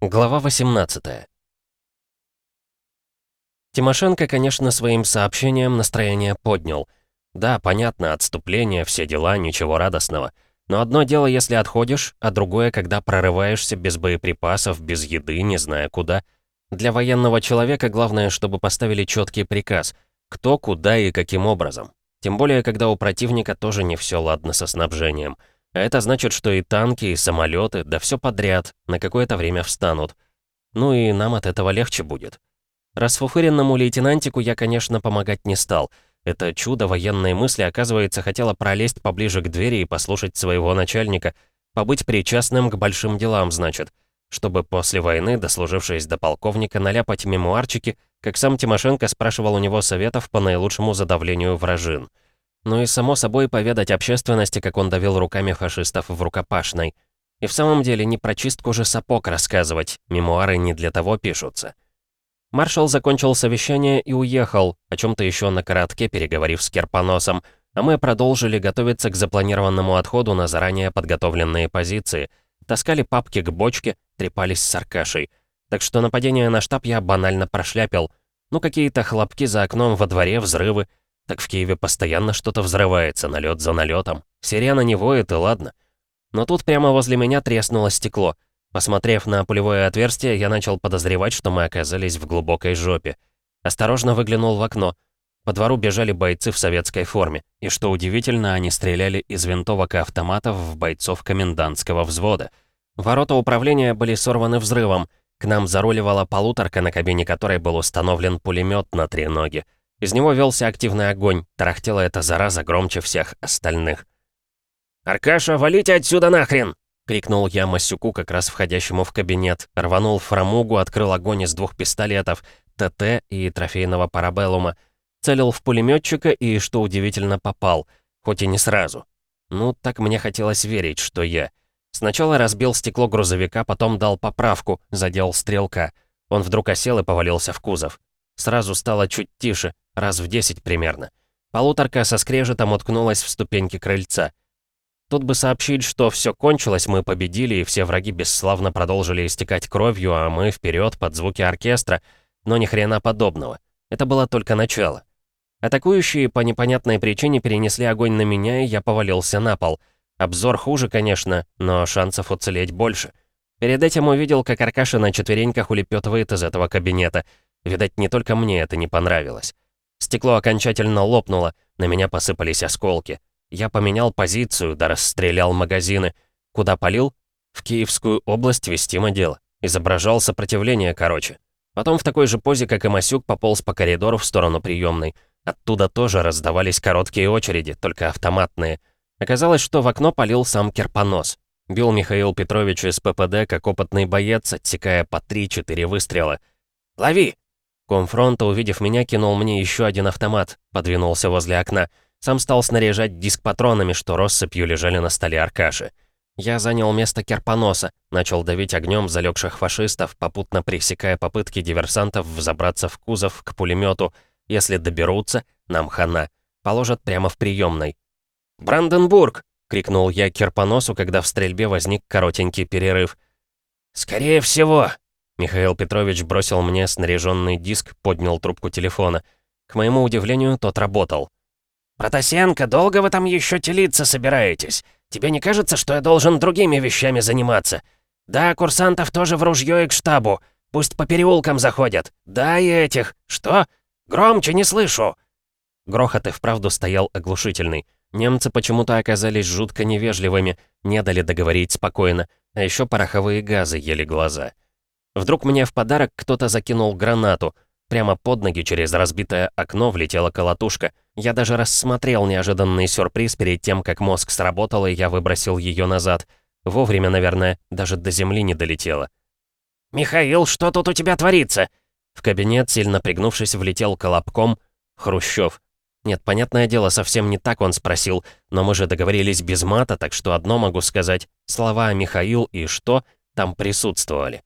Глава 18 Тимошенко, конечно, своим сообщением настроение поднял. Да, понятно, отступление, все дела, ничего радостного. Но одно дело, если отходишь, а другое, когда прорываешься без боеприпасов, без еды, не зная куда. Для военного человека главное, чтобы поставили четкий приказ, кто, куда и каким образом. Тем более, когда у противника тоже не все ладно со снабжением. А это значит, что и танки, и самолеты, да все подряд, на какое-то время встанут. Ну и нам от этого легче будет. Расфуфыренному лейтенантику я, конечно, помогать не стал. Это чудо военной мысли, оказывается, хотело пролезть поближе к двери и послушать своего начальника, побыть причастным к большим делам, значит, чтобы после войны, дослужившись до полковника, наляпать мемуарчики, как сам Тимошенко спрашивал у него советов по наилучшему задавлению вражин. Ну и, само собой, поведать общественности, как он давил руками фашистов в рукопашной. И в самом деле не про чистку же сапог рассказывать, мемуары не для того пишутся. Маршал закончил совещание и уехал, о чем-то еще на коротке переговорив с Керпоносом, а мы продолжили готовиться к запланированному отходу на заранее подготовленные позиции, таскали папки к бочке, трепались с Аркашей. Так что нападение на штаб я банально прошляпил. Ну, какие-то хлопки за окном во дворе, взрывы. Так в Киеве постоянно что-то взрывается, налет за налетом. Сирена не воет, и ладно. Но тут прямо возле меня треснуло стекло — Посмотрев на пулевое отверстие, я начал подозревать, что мы оказались в глубокой жопе. Осторожно выглянул в окно. По двору бежали бойцы в советской форме, и что удивительно, они стреляли из винтовок и автоматов в бойцов комендантского взвода. Ворота управления были сорваны взрывом. К нам заруливала полуторка, на кабине которой был установлен пулемет на три ноги. Из него велся активный огонь, тарахтела эта зараза громче всех остальных. «Аркаша, валите отсюда нахрен!» Крикнул я Масюку, как раз входящему в кабинет. Рванул фрамугу, открыл огонь из двух пистолетов, ТТ и трофейного парабеллума. Целил в пулеметчика и, что удивительно, попал. Хоть и не сразу. Ну, так мне хотелось верить, что я. Сначала разбил стекло грузовика, потом дал поправку, задел стрелка. Он вдруг осел и повалился в кузов. Сразу стало чуть тише, раз в десять примерно. Полуторка со скрежетом уткнулась в ступеньки крыльца. Тут бы сообщить, что все кончилось, мы победили, и все враги бесславно продолжили истекать кровью, а мы вперед под звуки оркестра, но ни хрена подобного. Это было только начало. Атакующие по непонятной причине перенесли огонь на меня, и я повалился на пол. Обзор хуже, конечно, но шансов уцелеть больше. Перед этим увидел, как Аркаша на четвереньках улепетывает из этого кабинета. Видать, не только мне это не понравилось. Стекло окончательно лопнуло, на меня посыпались осколки. Я поменял позицию, да расстрелял магазины. Куда полил? В Киевскую область вестимо дело. Изображал сопротивление, короче. Потом в такой же позе, как и Масюк, пополз по коридору в сторону приемной. Оттуда тоже раздавались короткие очереди, только автоматные. Оказалось, что в окно полил сам Керпонос. Бил Михаил Петрович из ППД, как опытный боец, отсекая по 3-4 выстрела. «Лови!» Комфронта, увидев меня, кинул мне еще один автомат, подвинулся возле окна. Сам стал снаряжать диск патронами, что россыпью лежали на столе Аркаши. Я занял место Керпоноса, начал давить огнем залегших фашистов, попутно пресекая попытки диверсантов взобраться в кузов к пулемету. Если доберутся, нам хана. Положат прямо в приемной. «Бранденбург!» — крикнул я Керпоносу, когда в стрельбе возник коротенький перерыв. «Скорее всего!» Михаил Петрович бросил мне снаряженный диск, поднял трубку телефона. К моему удивлению, тот работал. «Протасенко, долго вы там еще телиться собираетесь? Тебе не кажется, что я должен другими вещами заниматься? Да, курсантов тоже в ружье и к штабу. Пусть по переулкам заходят. Да, и этих. Что? Громче не слышу!» Грохот и вправду стоял оглушительный. Немцы почему-то оказались жутко невежливыми, не дали договорить спокойно, а еще пороховые газы ели глаза. Вдруг мне в подарок кто-то закинул гранату — Прямо под ноги через разбитое окно влетела колотушка. Я даже рассмотрел неожиданный сюрприз перед тем, как мозг сработал, и я выбросил ее назад. Вовремя, наверное, даже до земли не долетела. «Михаил, что тут у тебя творится?» В кабинет, сильно пригнувшись, влетел колобком Хрущев. Нет, понятное дело, совсем не так он спросил, но мы же договорились без мата, так что одно могу сказать. Слова «Михаил» и «что» там присутствовали.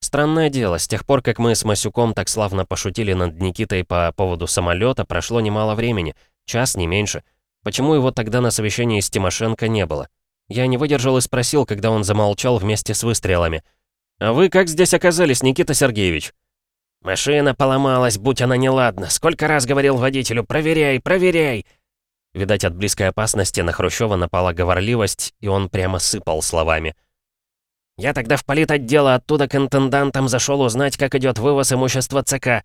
Странное дело, с тех пор, как мы с Масюком так славно пошутили над Никитой по поводу самолета, прошло немало времени, час, не меньше. Почему его тогда на совещании с Тимошенко не было? Я не выдержал и спросил, когда он замолчал вместе с выстрелами. «А вы как здесь оказались, Никита Сергеевич?» «Машина поломалась, будь она неладна. Сколько раз говорил водителю, проверяй, проверяй!» Видать, от близкой опасности на Хрущева напала говорливость, и он прямо сыпал словами. «Я тогда в политотдело оттуда к интендантам зашел узнать, как идет вывоз имущества ЦК.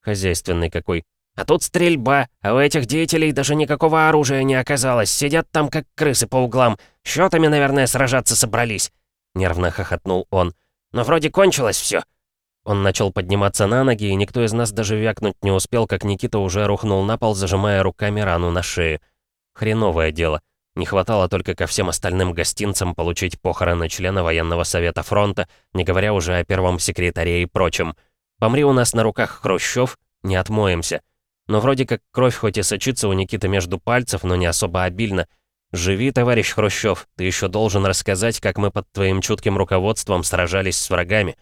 Хозяйственный какой. А тут стрельба, а у этих деятелей даже никакого оружия не оказалось. Сидят там, как крысы по углам. Счетами, наверное, сражаться собрались». Нервно хохотнул он. «Но вроде кончилось все. Он начал подниматься на ноги, и никто из нас даже вякнуть не успел, как Никита уже рухнул на пол, зажимая руками рану на шее. Хреновое дело. Не хватало только ко всем остальным гостинцам получить похороны члена военного совета фронта, не говоря уже о первом секретаре и прочем. Помри у нас на руках Хрущев, не отмоемся. Но вроде как кровь хоть и сочится у Никиты между пальцев, но не особо обильно. Живи, товарищ Хрущев, ты еще должен рассказать, как мы под твоим чутким руководством сражались с врагами.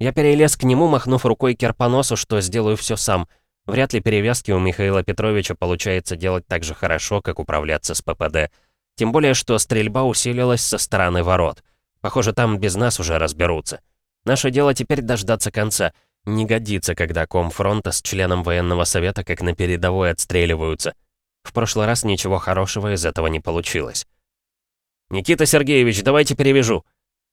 Я перелез к нему, махнув рукой Керпоносу, что сделаю все сам. Вряд ли перевязки у Михаила Петровича получается делать так же хорошо, как управляться с ППД. Тем более, что стрельба усилилась со стороны ворот. Похоже, там без нас уже разберутся. Наше дело теперь дождаться конца. Не годится, когда ком фронта с членом военного совета как на передовой отстреливаются. В прошлый раз ничего хорошего из этого не получилось. «Никита Сергеевич, давайте перевяжу»,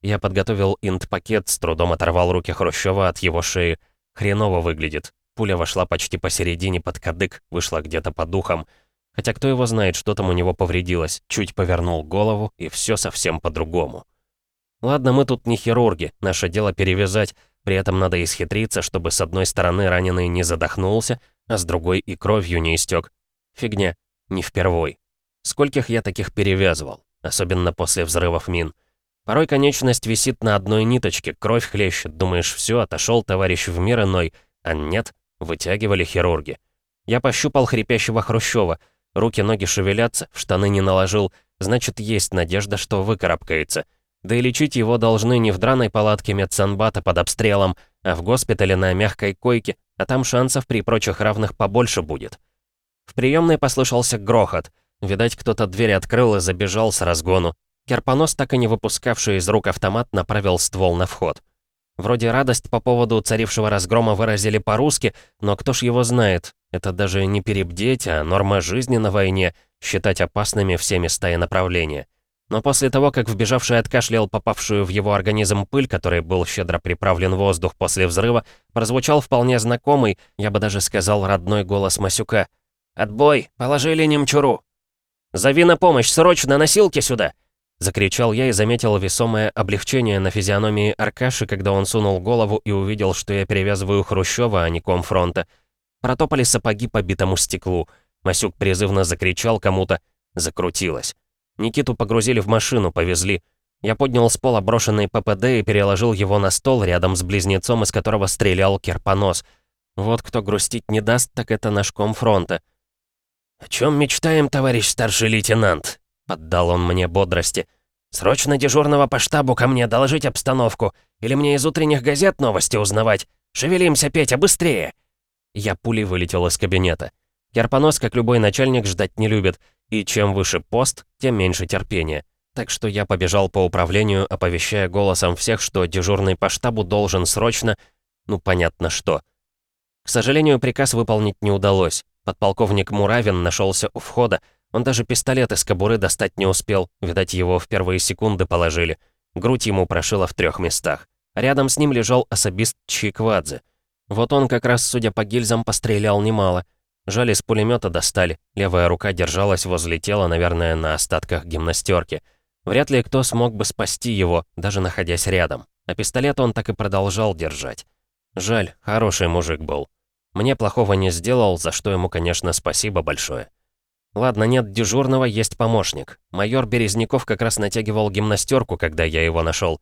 я подготовил инт-пакет, с трудом оторвал руки Хрущева от его шеи. Хреново выглядит. Пуля вошла почти посередине под кадык, вышла где-то по духам. Хотя кто его знает, что там у него повредилось. Чуть повернул голову, и все совсем по-другому. Ладно, мы тут не хирурги, наше дело перевязать. При этом надо исхитриться, чтобы с одной стороны раненый не задохнулся, а с другой и кровью не истек. Фигня, не впервой. Скольких я таких перевязывал, особенно после взрывов мин. Порой конечность висит на одной ниточке, кровь хлещет, думаешь, все, отошел товарищ в мир иной, а нет, вытягивали хирурги. Я пощупал хрипящего Хрущева, руки-ноги шевелятся, в штаны не наложил, значит, есть надежда, что выкарабкается. Да и лечить его должны не в драной палатке медсанбата под обстрелом, а в госпитале на мягкой койке, а там шансов при прочих равных побольше будет. В приемной послышался грохот. Видать, кто-то дверь открыл и забежал с разгону. Керпонос, так и не выпускавший из рук автомат, направил ствол на вход. Вроде радость по поводу царившего разгрома выразили по-русски, но кто ж его знает, это даже не перебдеть, а норма жизни на войне, считать опасными все места и направления. Но после того, как вбежавший откашлял попавшую в его организм пыль, которой был щедро приправлен воздух после взрыва, прозвучал вполне знакомый, я бы даже сказал, родной голос Масюка. «Отбой! Положили немчуру!» «Зови на помощь! Срочно носилки сюда!» Закричал я и заметил весомое облегчение на физиономии Аркаши, когда он сунул голову и увидел, что я перевязываю Хрущева, а не комфронта. Протопали сапоги по битому стеклу. Масюк призывно закричал кому-то. Закрутилось. Никиту погрузили в машину, повезли. Я поднял с пола брошенный ППД и переложил его на стол рядом с близнецом, из которого стрелял Керпонос. Вот кто грустить не даст, так это наш комфронта. «О чем мечтаем, товарищ старший лейтенант?» Поддал он мне бодрости. «Срочно дежурного по штабу ко мне доложить обстановку. Или мне из утренних газет новости узнавать. Шевелимся, Петя, быстрее!» Я пулей вылетел из кабинета. Керпонос, как любой начальник, ждать не любит. И чем выше пост, тем меньше терпения. Так что я побежал по управлению, оповещая голосом всех, что дежурный по штабу должен срочно... Ну, понятно что. К сожалению, приказ выполнить не удалось. Подполковник Муравин нашелся у входа, он даже пистолет из кобуры достать не успел, видать, его в первые секунды положили. Грудь ему прошила в трех местах. Рядом с ним лежал особист Чиквадзе. Вот он как раз, судя по гильзам, пострелял немало. Жаль, из пулемета достали. Левая рука держалась возле тела, наверное, на остатках гимнастерки. Вряд ли кто смог бы спасти его, даже находясь рядом. А пистолет он так и продолжал держать. Жаль, хороший мужик был. Мне плохого не сделал, за что ему, конечно, спасибо большое. Ладно, нет дежурного, есть помощник. Майор Березняков как раз натягивал гимнастерку, когда я его нашел.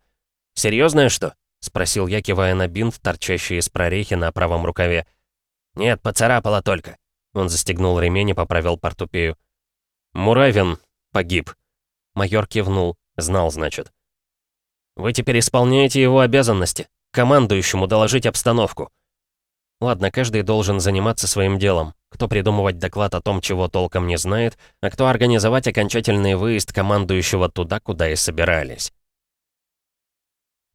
«Серьезное что?» — спросил я, кивая на бинт, торчащий из прорехи на правом рукаве. «Нет, поцарапало только». Он застегнул ремень и поправил портупею. «Муравин погиб». Майор кивнул. Знал, значит. «Вы теперь исполняете его обязанности. Командующему доложить обстановку». Ладно, каждый должен заниматься своим делом. Кто придумывать доклад о том, чего толком не знает, а кто организовать окончательный выезд командующего туда, куда и собирались.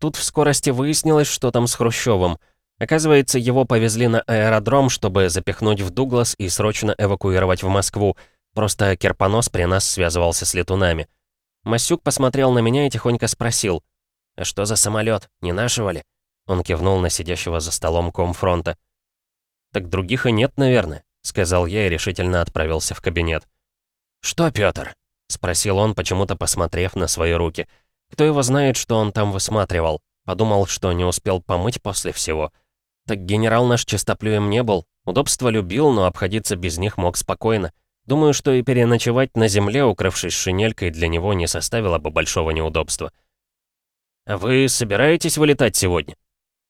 Тут в скорости выяснилось, что там с Хрущевым. Оказывается, его повезли на аэродром, чтобы запихнуть в Дуглас и срочно эвакуировать в Москву. Просто Керпонос при нас связывался с летунами. Масюк посмотрел на меня и тихонько спросил. «А что за самолет? Не нашего ли?» Он кивнул на сидящего за столом комфронта. «Так других и нет, наверное», — сказал я и решительно отправился в кабинет. «Что, Пётр?» — спросил он, почему-то посмотрев на свои руки. «Кто его знает, что он там высматривал? Подумал, что не успел помыть после всего. Так генерал наш чистоплюем не был. Удобство любил, но обходиться без них мог спокойно. Думаю, что и переночевать на земле, укрывшись шинелькой, для него не составило бы большого неудобства. «А вы собираетесь вылетать сегодня?»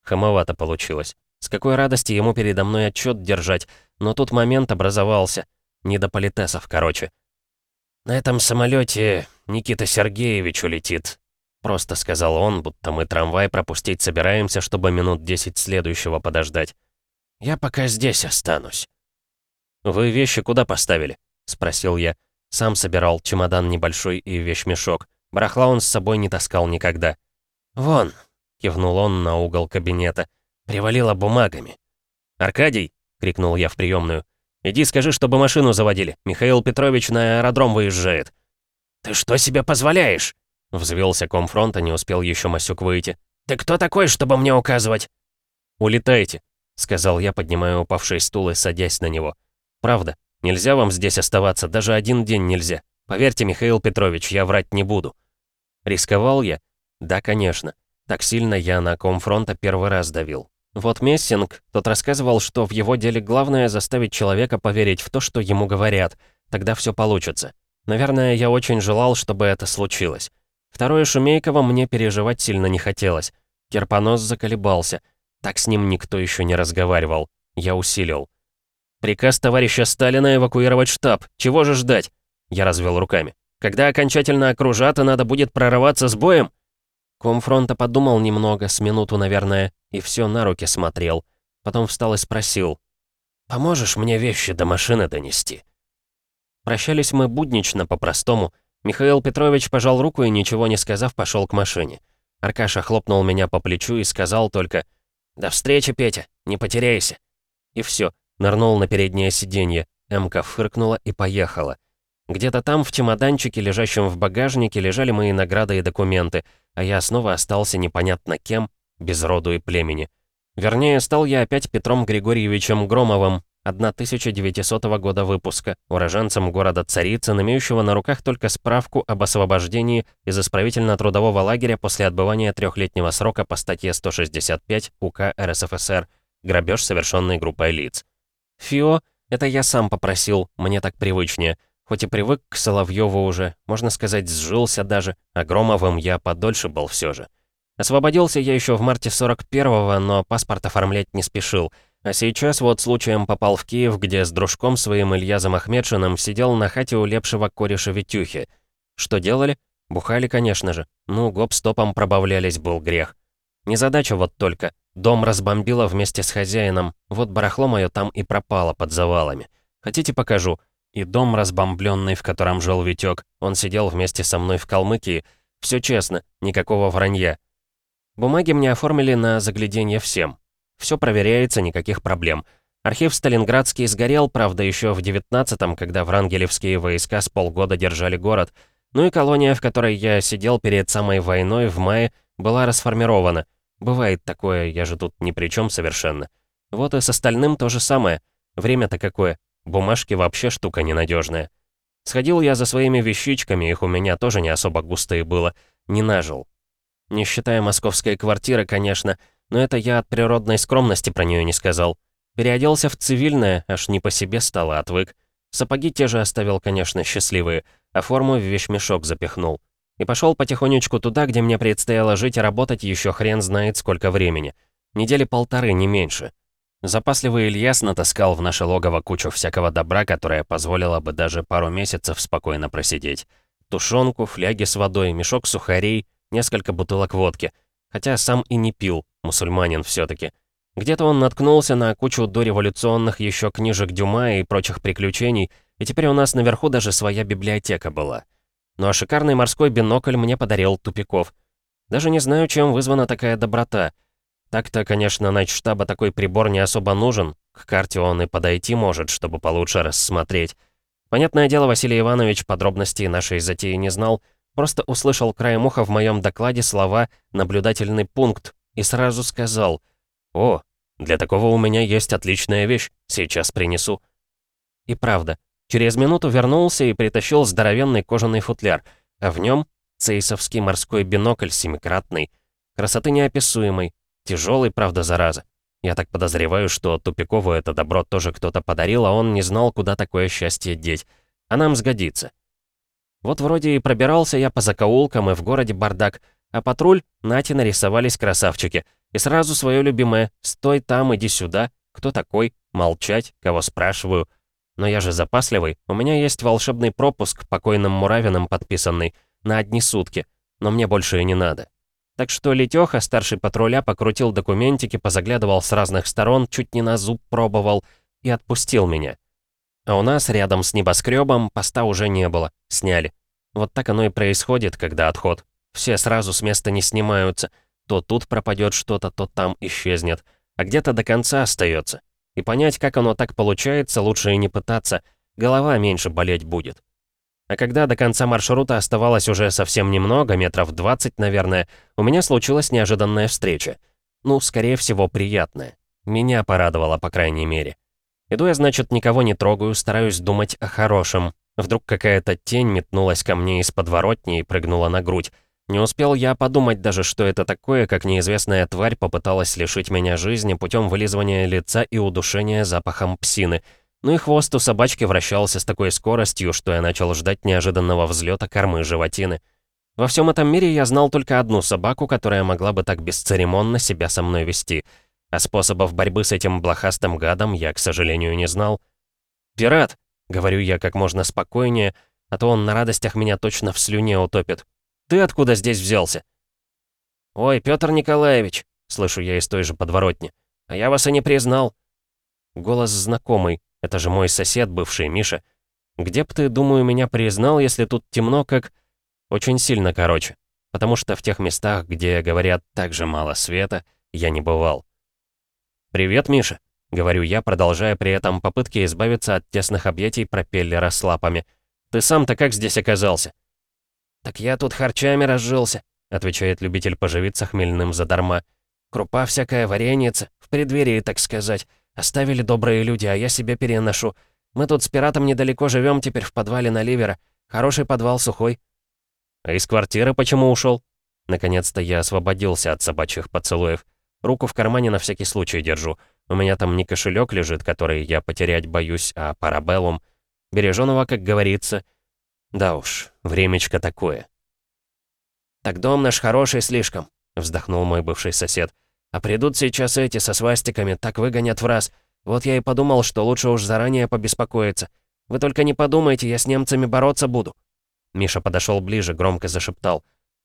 Хамовато получилось. С какой радости ему передо мной отчет держать, но тут момент образовался. Не до политесов, короче. «На этом самолете Никита Сергеевич улетит», — просто сказал он, будто мы трамвай пропустить собираемся, чтобы минут десять следующего подождать. «Я пока здесь останусь». «Вы вещи куда поставили?» — спросил я. Сам собирал чемодан небольшой и вещмешок. Барахла он с собой не таскал никогда. «Вон», — кивнул он на угол кабинета, — «привалило бумагами». «Аркадий!» — крикнул я в приемную. «Иди скажи, чтобы машину заводили. Михаил Петрович на аэродром выезжает». «Ты что себе позволяешь?» — взвелся комфронта, не успел еще Масюк выйти. «Ты кто такой, чтобы мне указывать?» «Улетайте», — сказал я, поднимая упавший стул и садясь на него. «Правда, нельзя вам здесь оставаться, даже один день нельзя. Поверьте, Михаил Петрович, я врать не буду». Рисковал я? Да, конечно. Так сильно я на комфронта первый раз давил. Вот Мессинг, тот рассказывал, что в его деле главное заставить человека поверить в то, что ему говорят. Тогда все получится. Наверное, я очень желал, чтобы это случилось. Второе Шумейкова мне переживать сильно не хотелось. Керпонос заколебался. Так с ним никто еще не разговаривал. Я усилил. «Приказ товарища Сталина эвакуировать штаб. Чего же ждать?» Я развел руками. «Когда окончательно окружат, и надо будет прорываться с боем?» Комфронта подумал немного, с минуту, наверное, и все на руки смотрел. Потом встал и спросил. «Поможешь мне вещи до машины донести?» Прощались мы буднично, по-простому. Михаил Петрович пожал руку и, ничего не сказав, пошел к машине. Аркаша хлопнул меня по плечу и сказал только «До встречи, Петя, не потеряйся». И все, нырнул на переднее сиденье. Эмка фыркнула и поехала. Где-то там, в чемоданчике, лежащем в багажнике, лежали мои награды и документы, а я снова остался непонятно кем, без роду и племени. Вернее, стал я опять Петром Григорьевичем Громовым, 1900 года выпуска, уроженцем города Царицын, имеющего на руках только справку об освобождении из исправительно-трудового лагеря после отбывания трехлетнего срока по статье 165 УК РСФСР «Грабеж, совершенный группой лиц». ФИО — это я сам попросил, мне так привычнее — Хоть и привык к Соловьеву уже, можно сказать, сжился даже, а Громовым я подольше был все же. Освободился я еще в марте 41-го, но паспорт оформлять не спешил. А сейчас вот случаем попал в Киев, где с дружком своим Ильязом Ахмедшиным сидел на хате у лепшего кореша Витюхи. Что делали? Бухали, конечно же. Ну, гоп-стопом пробавлялись, был грех. Незадача вот только. Дом разбомбило вместе с хозяином. Вот барахло мое там и пропало под завалами. Хотите, покажу? И дом разбомбленный, в котором жил Витек, он сидел вместе со мной в Калмыкии. Все честно, никакого вранья. Бумаги мне оформили на загляденье всем. Все проверяется, никаких проблем. Архив Сталинградский сгорел, правда, еще в 19-м, когда врангелевские войска с полгода держали город. Ну и колония, в которой я сидел перед самой войной в мае, была расформирована. Бывает такое, я же тут ни при чем совершенно. Вот и с остальным то же самое. Время-то какое. Бумажки вообще штука ненадежная. Сходил я за своими вещичками, их у меня тоже не особо густые было, не нажил. Не считая московской квартиры, конечно, но это я от природной скромности про нее не сказал. Переоделся в цивильное, аж не по себе стало, отвык. Сапоги те же оставил, конечно, счастливые, а форму в вещмешок запихнул. И пошел потихонечку туда, где мне предстояло жить и работать еще хрен знает сколько времени. Недели полторы, не меньше. Запасливый Ильяс натаскал в наше логово кучу всякого добра, которое позволило бы даже пару месяцев спокойно просидеть. Тушенку, фляги с водой, мешок сухарей, несколько бутылок водки. Хотя сам и не пил, мусульманин все таки Где-то он наткнулся на кучу дореволюционных еще книжек Дюма и прочих приключений, и теперь у нас наверху даже своя библиотека была. Ну а шикарный морской бинокль мне подарил Тупиков. Даже не знаю, чем вызвана такая доброта. Так-то, конечно, штаба такой прибор не особо нужен. К карте он и подойти может, чтобы получше рассмотреть. Понятное дело, Василий Иванович подробностей нашей затеи не знал, просто услышал краем уха в моем докладе слова «наблюдательный пункт» и сразу сказал «О, для такого у меня есть отличная вещь, сейчас принесу». И правда, через минуту вернулся и притащил здоровенный кожаный футляр, а в нем цейсовский морской бинокль семикратный, красоты неописуемой, тяжелый, правда, зараза. Я так подозреваю, что Тупикову это добро тоже кто-то подарил, а он не знал, куда такое счастье деть. А нам сгодится. Вот вроде и пробирался я по закоулкам, и в городе бардак, а патруль, нати нарисовались красавчики. И сразу свое любимое «Стой там, иди сюда». Кто такой? Молчать? Кого спрашиваю? Но я же запасливый. У меня есть волшебный пропуск, покойным Муравиным подписанный, на одни сутки. Но мне больше и не надо. Так что Летёха, старший патруля, покрутил документики, позаглядывал с разных сторон, чуть не на зуб пробовал и отпустил меня. А у нас рядом с небоскребом поста уже не было, сняли. Вот так оно и происходит, когда отход. Все сразу с места не снимаются. То тут пропадет что-то, то там исчезнет. А где-то до конца остается. И понять, как оно так получается, лучше и не пытаться. Голова меньше болеть будет. А когда до конца маршрута оставалось уже совсем немного, метров 20, наверное, у меня случилась неожиданная встреча. Ну, скорее всего, приятная. Меня порадовало, по крайней мере. Иду я, значит, никого не трогаю, стараюсь думать о хорошем. Вдруг какая-то тень метнулась ко мне из подворотни и прыгнула на грудь. Не успел я подумать даже, что это такое, как неизвестная тварь попыталась лишить меня жизни путем вылизывания лица и удушения запахом псины — ну и хвост у собачки вращался с такой скоростью, что я начал ждать неожиданного взлета кормы животины. Во всем этом мире я знал только одну собаку, которая могла бы так бесцеремонно себя со мной вести. А способов борьбы с этим блохастым гадом я, к сожалению, не знал. «Пират!» — говорю я как можно спокойнее, а то он на радостях меня точно в слюне утопит. «Ты откуда здесь взялся?» «Ой, Петр Николаевич!» — слышу я из той же подворотни. «А я вас и не признал». Голос знакомый, это же мой сосед, бывший Миша. Где б ты, думаю, меня признал, если тут темно, как... Очень сильно короче. Потому что в тех местах, где, говорят, так же мало света, я не бывал. «Привет, Миша», — говорю я, продолжая при этом попытки избавиться от тесных объятий пропеллера с лапами. «Ты сам-то как здесь оказался?» «Так я тут харчами разжился», — отвечает любитель поживиться хмельным задарма. «Крупа всякая, вареница, в преддверии, так сказать. Оставили добрые люди, а я себе переношу. Мы тут с пиратом недалеко живем теперь в подвале на Ливера. Хороший подвал, сухой. А из квартиры почему ушел? Наконец-то я освободился от собачьих поцелуев. Руку в кармане на всякий случай держу. У меня там не кошелек лежит, который я потерять боюсь, а парабеллум. Береженого, как говорится. Да уж, времечко такое. «Так дом наш хороший слишком», — вздохнул мой бывший сосед. А придут сейчас эти со свастиками, так выгонят в раз. Вот я и подумал, что лучше уж заранее побеспокоиться. Вы только не подумайте, я с немцами бороться буду». Миша подошел ближе, громко зашептал.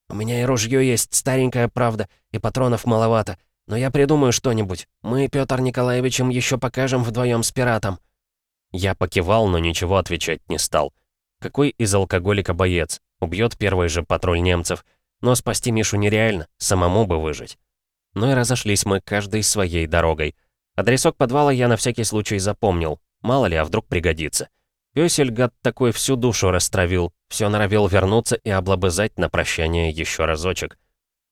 «У меня и ружье есть, старенькая правда, и патронов маловато. Но я придумаю что-нибудь. Мы Петр Николаевичем еще покажем вдвоем с пиратом». Я покивал, но ничего отвечать не стал. Какой из алкоголика боец? Убьет первый же патруль немцев. Но спасти Мишу нереально, самому бы выжить. Ну и разошлись мы каждой своей дорогой. Адресок подвала я на всякий случай запомнил. Мало ли, а вдруг пригодится. Пёсель, гад такой, всю душу растравил. Все норовил вернуться и облобызать на прощание еще разочек.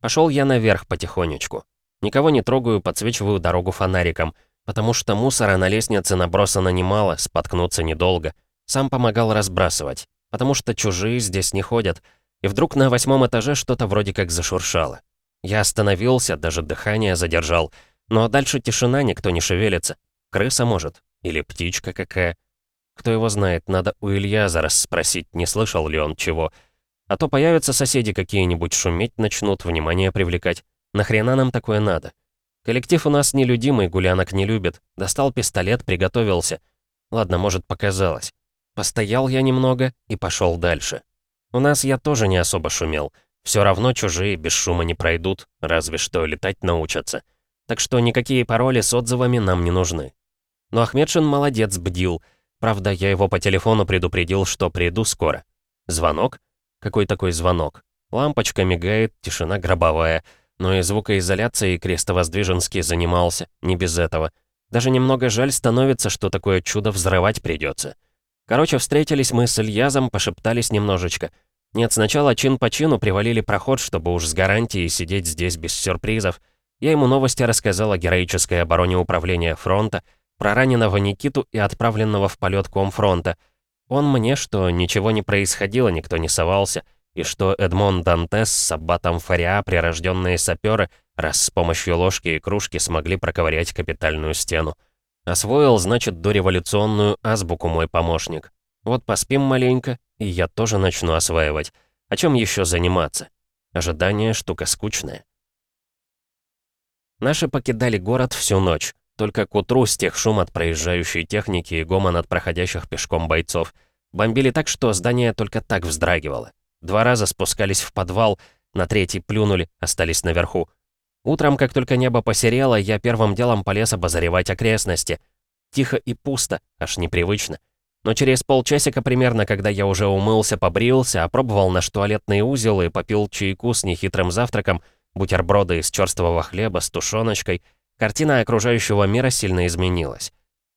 Пошел я наверх потихонечку. Никого не трогаю, подсвечиваю дорогу фонариком, потому что мусора на лестнице набросано немало, споткнуться недолго. Сам помогал разбрасывать, потому что чужие здесь не ходят. И вдруг на восьмом этаже что-то вроде как зашуршало. Я остановился, даже дыхание задержал. Но дальше тишина, никто не шевелится. Крыса, может? Или птичка какая? Кто его знает, надо у Ильяза расспросить, не слышал ли он чего. А то появятся соседи какие-нибудь, шуметь начнут, внимание привлекать. Нахрена нам такое надо? Коллектив у нас нелюдимый, гулянок не любит. Достал пистолет, приготовился. Ладно, может, показалось. Постоял я немного и пошел дальше. У нас я тоже не особо шумел. Все равно чужие без шума не пройдут, разве что летать научатся. Так что никакие пароли с отзывами нам не нужны. Но Ахмедшин молодец, бдил. Правда, я его по телефону предупредил, что приду скоро. Звонок? Какой такой звонок? Лампочка мигает, тишина гробовая. Но и звукоизоляцией Крестовоздвиженский занимался, не без этого. Даже немного жаль становится, что такое чудо взрывать придется. Короче, встретились мы с Ильязом, пошептались немножечко. Нет, сначала чин по чину привалили проход, чтобы уж с гарантией сидеть здесь без сюрпризов. Я ему новости рассказал о героической обороне управления фронта, про раненого Никиту и отправленного в полет комфронта. Он мне, что ничего не происходило, никто не совался, и что Эдмон Дантес с Аббатом Фариа, прирожденные саперы, раз с помощью ложки и кружки смогли проковырять капитальную стену. Освоил, значит, дореволюционную азбуку мой помощник. Вот поспим маленько, и я тоже начну осваивать. О чем еще заниматься? Ожидание — штука скучная. Наши покидали город всю ночь. Только к утру стих шум от проезжающей техники и гомон от проходящих пешком бойцов. Бомбили так, что здание только так вздрагивало. Два раза спускались в подвал, на третий плюнули, остались наверху. Утром, как только небо посерело, я первым делом полез обозревать окрестности. Тихо и пусто, аж непривычно. Но через полчасика примерно, когда я уже умылся, побрился, опробовал наш туалетный узел и попил чайку с нехитрым завтраком, бутерброды из черствого хлеба с тушеночкой, картина окружающего мира сильно изменилась.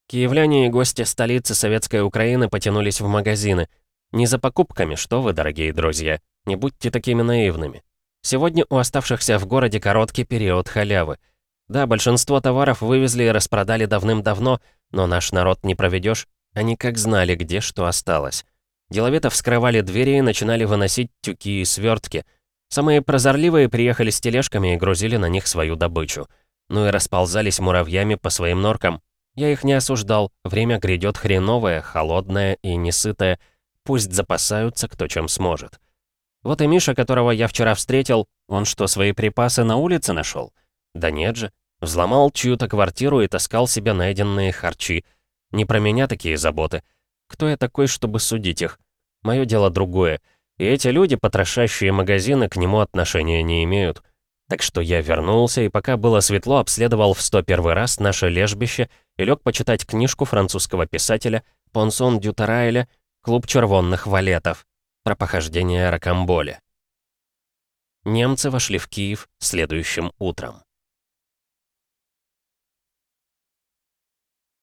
Киевляне и гости столицы Советской Украины потянулись в магазины. Не за покупками, что вы, дорогие друзья, не будьте такими наивными. Сегодня у оставшихся в городе короткий период халявы. Да, большинство товаров вывезли и распродали давным-давно, но наш народ не проведешь. Они как знали, где что осталось. Деловито вскрывали двери и начинали выносить тюки и свертки — Самые прозорливые приехали с тележками и грузили на них свою добычу. Ну и расползались муравьями по своим норкам. Я их не осуждал, время грядет хреновое, холодное и несытое. Пусть запасаются кто чем сможет. Вот и Миша, которого я вчера встретил, он что, свои припасы на улице нашел? Да нет же. Взломал чью-то квартиру и таскал себе найденные харчи. Не про меня такие заботы. Кто я такой, чтобы судить их? Мое дело другое. И эти люди, потрошащие магазины, к нему отношения не имеют. Так что я вернулся и пока было светло, обследовал в 101 раз наше лежбище и лег почитать книжку французского писателя Понсон Дютарайля «Клуб червонных валетов» про похождение Рокамболя. Немцы вошли в Киев следующим утром.